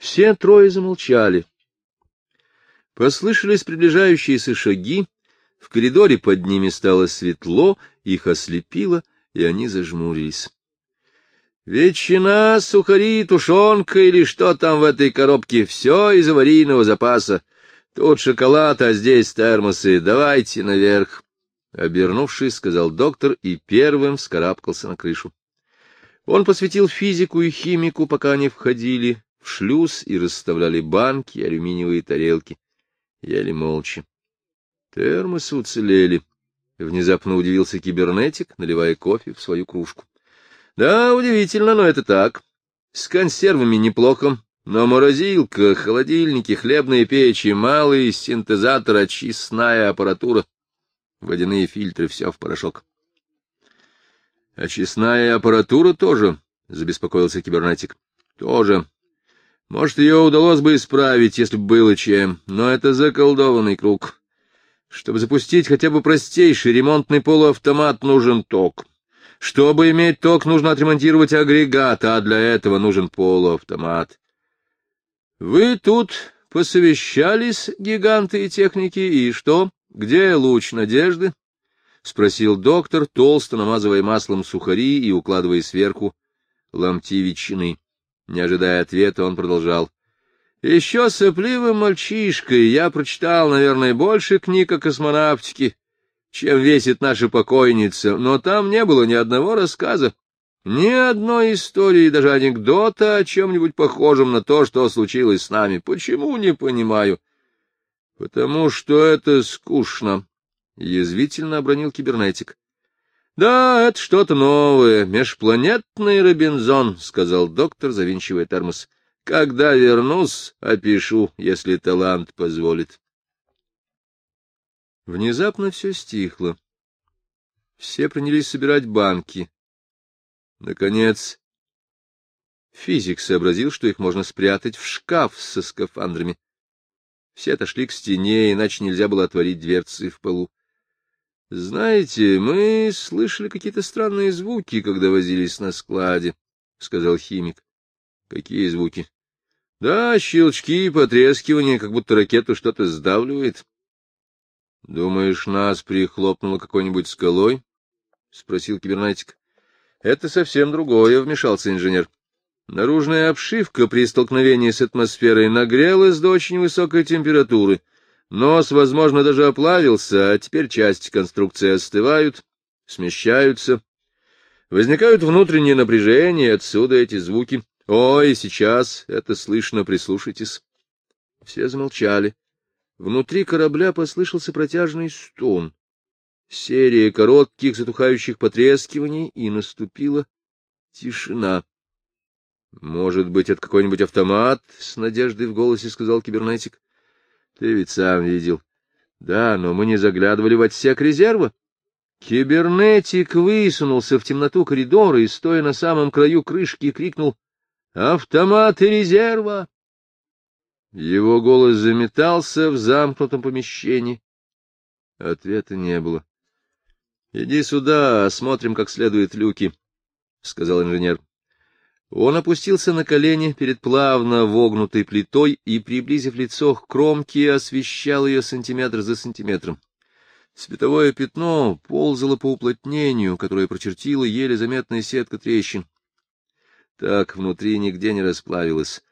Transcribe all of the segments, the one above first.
Все трое замолчали. Послышались приближающиеся шаги, в коридоре под ними стало светло, их ослепило, и они зажмурились. Ветчина, сухари, тушенка или что там в этой коробке — все из аварийного запаса. Тут шоколад, а здесь термосы. Давайте наверх. Обернувшись, сказал доктор и первым вскарабкался на крышу. Он посвятил физику и химику, пока они входили в шлюз и расставляли банки алюминиевые тарелки. Ели молча. Термосы уцелели. Внезапно удивился кибернетик, наливая кофе в свою кружку. Да, удивительно, но это так. С консервами неплохо, но морозилка, холодильники, хлебные печи, малый синтезатор, очистная аппаратура, водяные фильтры — все в порошок. — Очистная аппаратура тоже, — забеспокоился кибернетик. — Тоже. Может, ее удалось бы исправить, если бы было чем, но это заколдованный круг. Чтобы запустить хотя бы простейший ремонтный полуавтомат, нужен ток. Чтобы иметь ток, нужно отремонтировать агрегат, а для этого нужен полуавтомат. Вы тут посовещались, гиганты и техники, и что? Где луч надежды? — спросил доктор, толсто намазывая маслом сухари и укладывая сверху ломти ветчины. Не ожидая ответа, он продолжал. — Еще сопливым мальчишкой я прочитал, наверное, больше книг о космонавтике, чем весит наша покойница, но там не было ни одного рассказа, ни одной истории, даже анекдота о чем-нибудь похожем на то, что случилось с нами. Почему, не понимаю. — Потому что это скучно, — язвительно обронил кибернетик. — Да, это что-то новое, межпланетный Робинзон, — сказал доктор, завинчивая термос. — Когда вернусь, опишу, если талант позволит. Внезапно все стихло. Все принялись собирать банки. Наконец, физик сообразил, что их можно спрятать в шкаф со скафандрами. Все отошли к стене, иначе нельзя было отворить дверцы в полу. — Знаете, мы слышали какие-то странные звуки, когда возились на складе, — сказал химик. — Какие звуки? — Да, щелчки и потрескивания, как будто ракету что-то сдавливает. — Думаешь, нас прихлопнуло какой-нибудь скалой? — спросил кибернетик. — Это совсем другое, — вмешался инженер. Наружная обшивка при столкновении с атмосферой нагрелась до очень высокой температуры. Нос, возможно, даже оплавился, а теперь части конструкции остывают, смещаются. Возникают внутренние напряжения, отсюда эти звуки. Ой, сейчас это слышно, прислушайтесь. Все замолчали. Внутри корабля послышался протяжный стон. Серия коротких затухающих потрескиваний, и наступила тишина. — Может быть, это какой-нибудь автомат? — с надеждой в голосе сказал кибернетик. — Ты ведь сам видел. — Да, но мы не заглядывали в отсек резерва. Кибернетик высунулся в темноту коридора и, стоя на самом краю крышки, крикнул «Автоматы резерва!» Его голос заметался в замкнутом помещении. Ответа не было. — Иди сюда, осмотрим как следует люки, — сказал инженер. Он опустился на колени перед плавно вогнутой плитой и, приблизив лицо к кромке, освещал ее сантиметр за сантиметром. Световое пятно ползало по уплотнению, которое прочертила еле заметная сетка трещин. Так внутри нигде не расплавилось.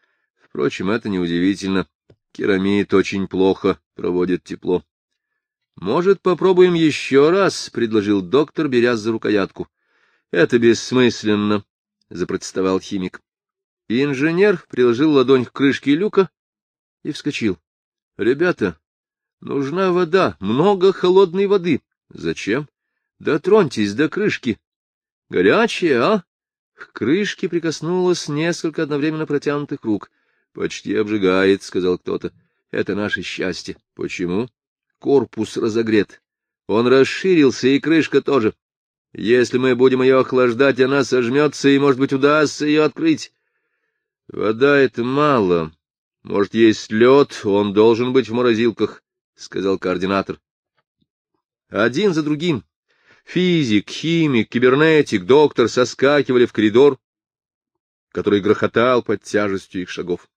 Впрочем, это неудивительно. Керамид очень плохо проводит тепло. — Может, попробуем еще раз? — предложил доктор, беря за рукоятку. — Это бессмысленно, — запротестовал химик. Инженер приложил ладонь к крышке люка и вскочил. — Ребята, нужна вода, много холодной воды. — Зачем? — Дотроньтесь до крышки. — Горячая, а? К крышке прикоснулось несколько одновременно протянутых рук. — Почти обжигает, — сказал кто-то. — Это наше счастье. — Почему? — Корпус разогрет. Он расширился, и крышка тоже. Если мы будем ее охлаждать, она сожмется, и, может быть, удастся ее открыть. — Вода — это мало. Может, есть лед, он должен быть в морозилках, — сказал координатор. Один за другим физик, химик, кибернетик, доктор соскакивали в коридор, который грохотал под тяжестью их шагов.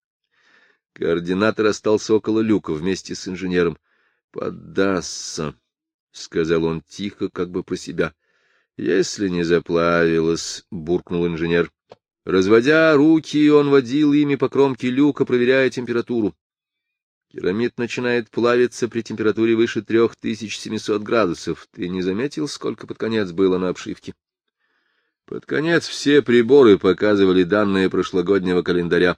Координатор остался около люка вместе с инженером. — Поддастся, — сказал он тихо, как бы про себя. — Если не заплавилось, — буркнул инженер. Разводя руки, он водил ими по кромке люка, проверяя температуру. Керамид начинает плавиться при температуре выше 3700 градусов. Ты не заметил, сколько под конец было на обшивке? Под конец все приборы показывали данные прошлогоднего календаря.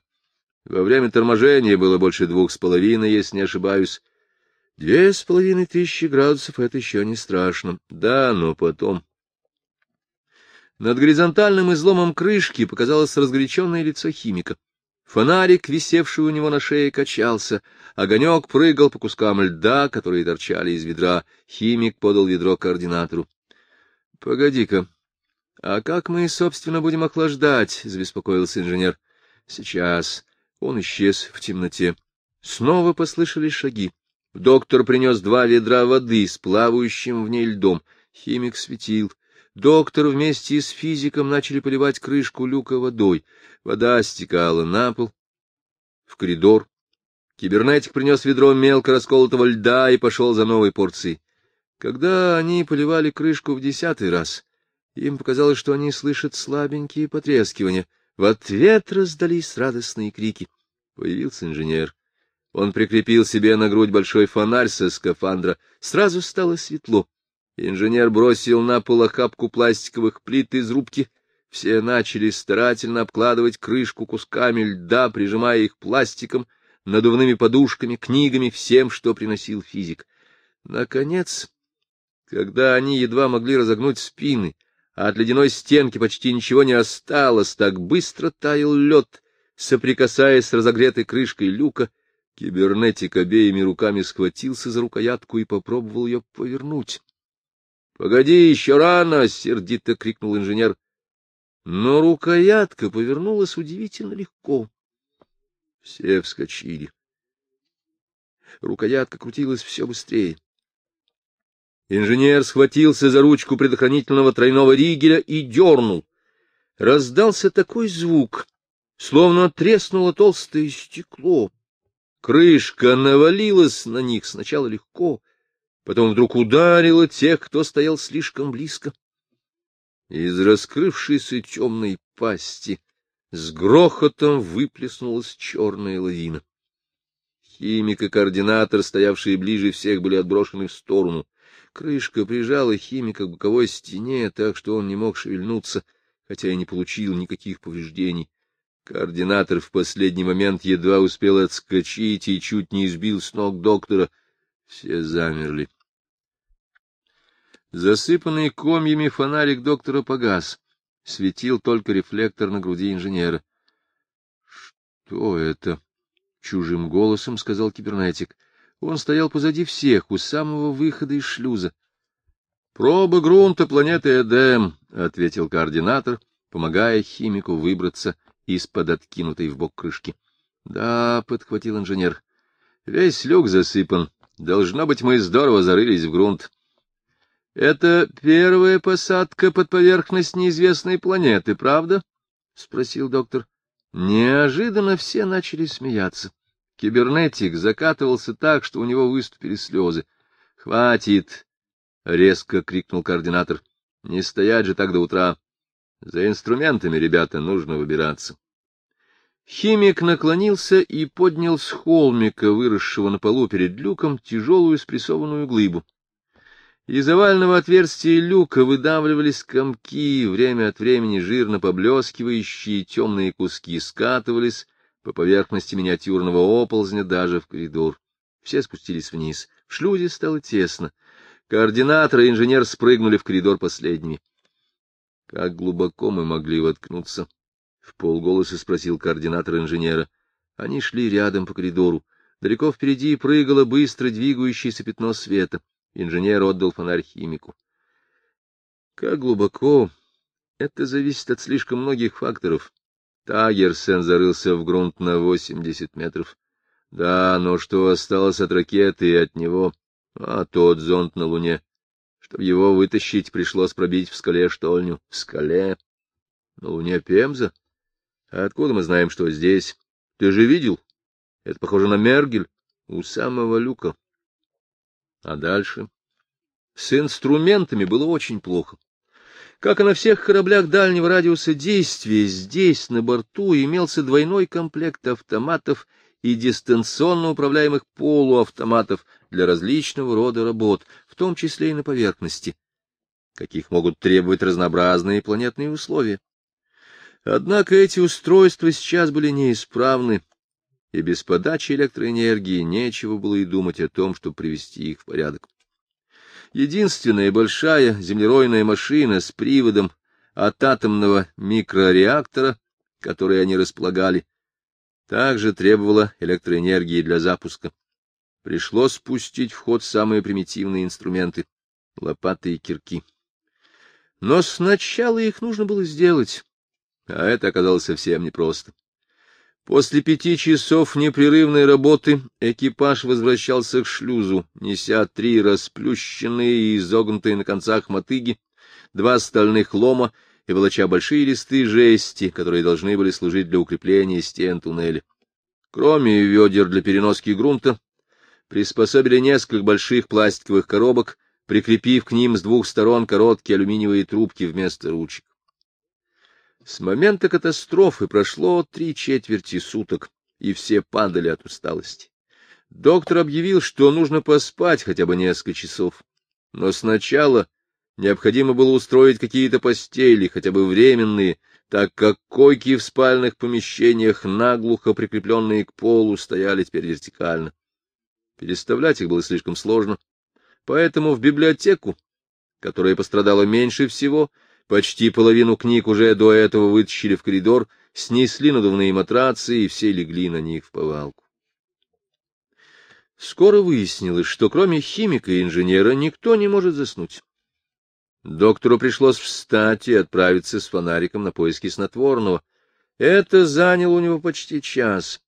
Во время торможения было больше двух с половиной, если не ошибаюсь. Две с половиной тысячи градусов — это еще не страшно. Да, но потом... Над горизонтальным изломом крышки показалось разгоряченное лицо химика. Фонарик, висевший у него на шее, качался. Огонек прыгал по кускам льда, которые торчали из ведра. Химик подал ведро координатору. — Погоди-ка, а как мы, собственно, будем охлаждать? — забеспокоился инженер. — Сейчас. Он исчез в темноте. Снова послышались шаги. Доктор принес два ведра воды с плавающим в ней льдом. Химик светил. Доктор вместе с физиком начали поливать крышку люка водой. Вода стекала на пол, в коридор. Кибернетик принес ведро мелко расколотого льда и пошел за новой порцией. Когда они поливали крышку в десятый раз, им показалось, что они слышат слабенькие потрескивания. В ответ раздались радостные крики. Появился инженер. Он прикрепил себе на грудь большой фонарь со скафандра. Сразу стало светло. Инженер бросил на пол охапку пластиковых плит из рубки. Все начали старательно обкладывать крышку кусками льда, прижимая их пластиком, надувными подушками, книгами, всем, что приносил физик. Наконец, когда они едва могли разогнуть спины, а от ледяной стенки почти ничего не осталось, так быстро таял лед, соприкасаясь с разогретой крышкой люка, кибернетик обеими руками схватился за рукоятку и попробовал ее повернуть. — Погоди, еще рано! — сердито крикнул инженер. Но рукоятка повернулась удивительно легко. Все вскочили. Рукоятка крутилась все быстрее. Инженер схватился за ручку предохранительного тройного ригеля и дернул. Раздался такой звук, словно треснуло толстое стекло. Крышка навалилась на них сначала легко, потом вдруг ударила тех, кто стоял слишком близко. Из раскрывшейся темной пасти с грохотом выплеснулась черная лавина. Химик и координатор, стоявшие ближе всех, были отброшены в сторону. Крышка прижала химика к боковой стене, так что он не мог шевельнуться, хотя и не получил никаких повреждений. Координатор в последний момент едва успел отскочить и чуть не избил с ног доктора. Все замерли. Засыпанный комьями фонарик доктора погас. Светил только рефлектор на груди инженера. — Что это? — чужим голосом сказал кибернетик. Он стоял позади всех, у самого выхода из шлюза. — Проба грунта планеты Эдем, — ответил координатор, помогая химику выбраться из-под откинутой в бок крышки. — Да, — подхватил инженер, — весь люк засыпан. Должно быть, мы здорово зарылись в грунт. —— Это первая посадка под поверхность неизвестной планеты, правда? — спросил доктор. Неожиданно все начали смеяться. Кибернетик закатывался так, что у него выступили слезы. — Хватит! — резко крикнул координатор. — Не стоять же так до утра. За инструментами, ребята, нужно выбираться. Химик наклонился и поднял с холмика, выросшего на полу перед люком, тяжелую спрессованную глыбу. Из овального отверстия люка выдавливались комки, время от времени жирно поблескивающие темные куски скатывались по поверхности миниатюрного оползня даже в коридор. Все спустились вниз. В шлюзе стало тесно. Координатор и инженер спрыгнули в коридор последними. — Как глубоко мы могли воткнуться? — в полголоса спросил координатор инженера. Они шли рядом по коридору. Далеко впереди прыгало быстро двигающееся пятно света. Инженер отдал фонарь химику. Как глубоко? Это зависит от слишком многих факторов. Тагерсен зарылся в грунт на восемьдесят метров. Да, но что осталось от ракеты и от него? А тот зонд на Луне. Чтобы его вытащить, пришлось пробить в скале штольню. В скале? На Луне Пемза? А откуда мы знаем, что здесь? Ты же видел? Это похоже на Мергель у самого люка. А дальше? С инструментами было очень плохо. Как и на всех кораблях дальнего радиуса действия, здесь, на борту, имелся двойной комплект автоматов и дистанционно управляемых полуавтоматов для различного рода работ, в том числе и на поверхности, каких могут требовать разнообразные планетные условия. Однако эти устройства сейчас были неисправны, и без подачи электроэнергии нечего было и думать о том, чтобы привести их в порядок. Единственная большая землеройная машина с приводом от атомного микрореактора, который они располагали, также требовала электроэнергии для запуска. Пришлось спустить в ход самые примитивные инструменты — лопаты и кирки. Но сначала их нужно было сделать, а это оказалось совсем непросто. После пяти часов непрерывной работы экипаж возвращался к шлюзу, неся три расплющенные и изогнутые на концах мотыги, два стальных лома и волоча большие листы жести, которые должны были служить для укрепления стен туннеля. Кроме ведер для переноски грунта, приспособили несколько больших пластиковых коробок, прикрепив к ним с двух сторон короткие алюминиевые трубки вместо ручек. С момента катастрофы прошло три четверти суток, и все падали от усталости. Доктор объявил, что нужно поспать хотя бы несколько часов. Но сначала необходимо было устроить какие-то постели, хотя бы временные, так как койки в спальных помещениях, наглухо прикрепленные к полу, стояли теперь вертикально. Переставлять их было слишком сложно, поэтому в библиотеку, которая пострадала меньше всего, Почти половину книг уже до этого вытащили в коридор, снесли надувные матрацы, и все легли на них в повалку. Скоро выяснилось, что кроме химика и инженера никто не может заснуть. Доктору пришлось встать и отправиться с фонариком на поиски снотворного. Это заняло у него почти час.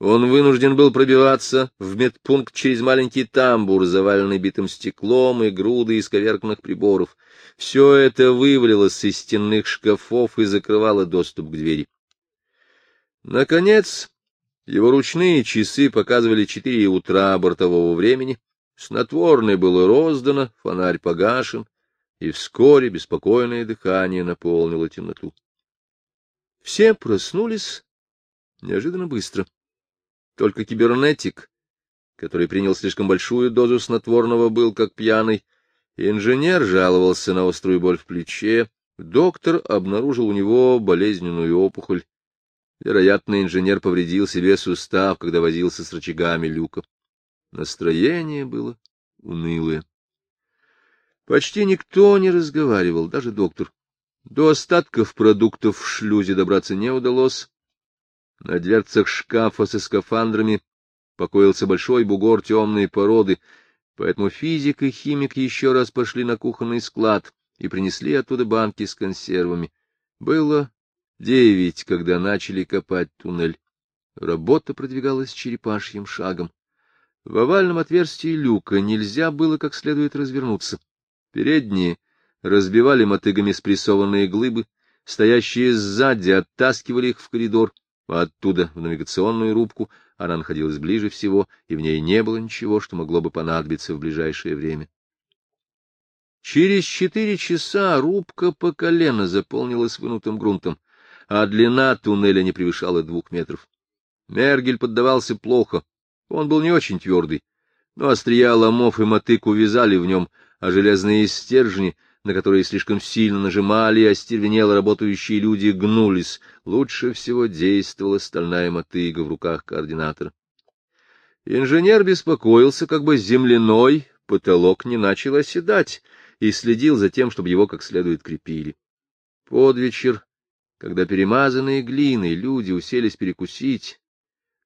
Он вынужден был пробиваться в медпункт через маленький тамбур, заваленный битым стеклом и груды исковерканных приборов. Все это вывалилось из стенных шкафов и закрывало доступ к двери. Наконец, его ручные часы показывали четыре утра бортового времени, снотворное было роздано, фонарь погашен, и вскоре беспокойное дыхание наполнило темноту. Все проснулись неожиданно быстро. Только кибернетик, который принял слишком большую дозу снотворного, был как пьяный. Инженер жаловался на острую боль в плече. Доктор обнаружил у него болезненную опухоль. Вероятно, инженер повредил себе сустав, когда возился с рычагами люка. Настроение было унылое. Почти никто не разговаривал, даже доктор. До остатков продуктов в шлюзе добраться не удалось. На дверцах шкафа со скафандрами покоился большой бугор темной породы, поэтому физик и химик еще раз пошли на кухонный склад и принесли оттуда банки с консервами. Было девять, когда начали копать туннель. Работа продвигалась черепашьим шагом. В овальном отверстии люка нельзя было как следует развернуться. Передние разбивали мотыгами спрессованные глыбы, стоящие сзади оттаскивали их в коридор, оттуда в навигационную рубку она находилась ближе всего, и в ней не было ничего, что могло бы понадобиться в ближайшее время. Через четыре часа рубка по колено заполнилась вынутым грунтом, а длина туннеля не превышала двух метров. Мергель поддавался плохо, он был не очень твердый, но острия ломов и мотык увязали в нем, а железные стержни — на которые слишком сильно нажимали, а остервенело работающие люди гнулись. Лучше всего действовала стальная мотыга в руках координатора. Инженер беспокоился, как бы земляной потолок не начал оседать, и следил за тем, чтобы его как следует крепили. Под вечер, когда перемазанные глиной люди уселись перекусить,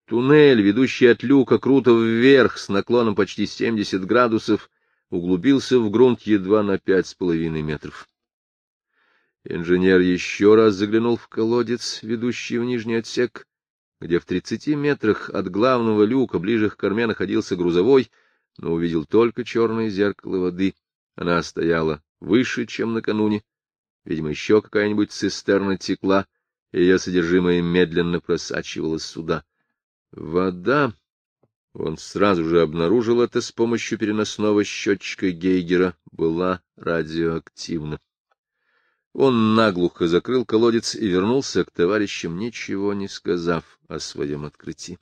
туннель, ведущий от люка круто вверх с наклоном почти 70 градусов, углубился в грунт едва на пять с половиной метров. Инженер еще раз заглянул в колодец, ведущий в нижний отсек, где в тридцати метрах от главного люка ближе к корме находился грузовой, но увидел только черное зеркало воды. Она стояла выше, чем накануне. Видимо, еще какая-нибудь цистерна текла, и ее содержимое медленно просачивалось сюда. Вода, он сразу же обнаружил это с помощью переносного счетчика Гейгера, была радиоактивна. Он наглухо закрыл колодец и вернулся к товарищам, ничего не сказав о своем открытии.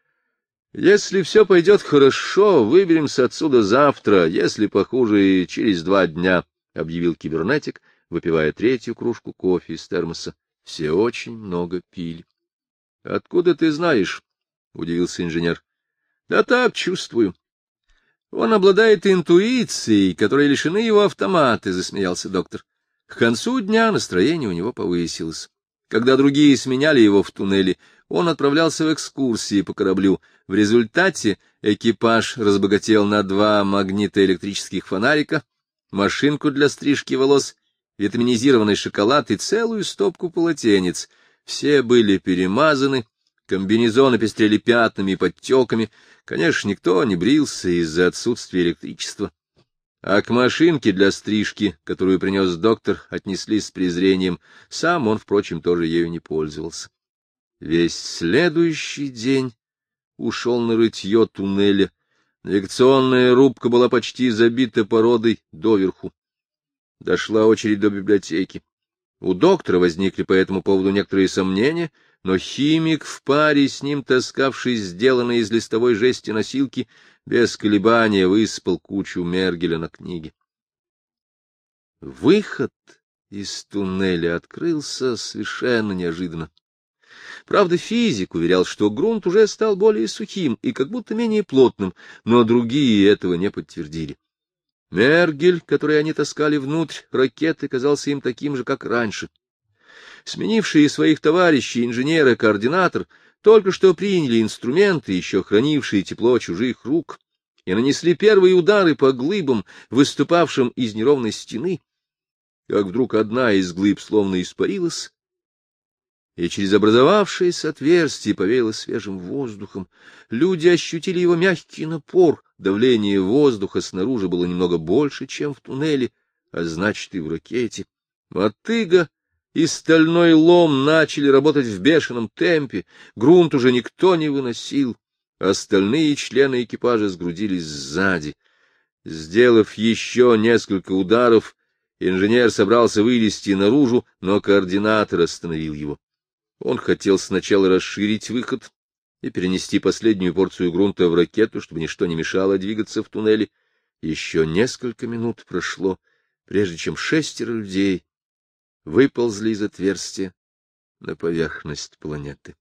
— Если все пойдет хорошо, выберемся отсюда завтра, если похуже, через два дня, — объявил кибернетик, выпивая третью кружку кофе из термоса. Все очень много пили. — Откуда ты знаешь? — удивился инженер. — Да так, чувствую. Он обладает интуицией, которой лишены его автоматы, — засмеялся доктор. К концу дня настроение у него повысилось. Когда другие сменяли его в туннеле, он отправлялся в экскурсии по кораблю. В результате экипаж разбогател на два магнитоэлектрических фонарика, машинку для стрижки волос, витаминизированный шоколад и целую стопку полотенец. Все были перемазаны, комбинезоны пестрели пятнами и подтеками. Конечно, никто не брился из-за отсутствия электричества. А к машинке для стрижки, которую принес доктор, отнеслись с презрением. Сам он, впрочем, тоже ею не пользовался. Весь следующий день ушел на рытье туннеля. Навигационная рубка была почти забита породой доверху. Дошла очередь до библиотеки. У доктора возникли по этому поводу некоторые сомнения, но химик в паре с ним, таскавший сделанные из листовой жести носилки, без колебания выспал кучу Мергеля на книге. Выход из туннеля открылся совершенно неожиданно. Правда, физик уверял, что грунт уже стал более сухим и как будто менее плотным, но другие этого не подтвердили. Мергель, который они таскали внутрь ракеты, казался им таким же, как раньше. Сменившие своих товарищей инженер и координатор только что приняли инструменты, еще хранившие тепло чужих рук, и нанесли первые удары по глыбам, выступавшим из неровной стены, как вдруг одна из глыб словно испарилась, и через образовавшееся отверстие повеяло свежим воздухом. Люди ощутили его мягкий напор, давление воздуха снаружи было немного больше, чем в туннеле, а значит и в ракете. Мотыга и стальной лом начали работать в бешеном темпе, грунт уже никто не выносил, остальные члены экипажа сгрудились сзади. Сделав еще несколько ударов, инженер собрался вылезти наружу, но координатор остановил его. Он хотел сначала расширить выход и перенести последнюю порцию грунта в ракету, чтобы ничто не мешало двигаться в туннеле. Еще несколько минут прошло, прежде чем шестеро людей выползли из отверстия на поверхность планеты.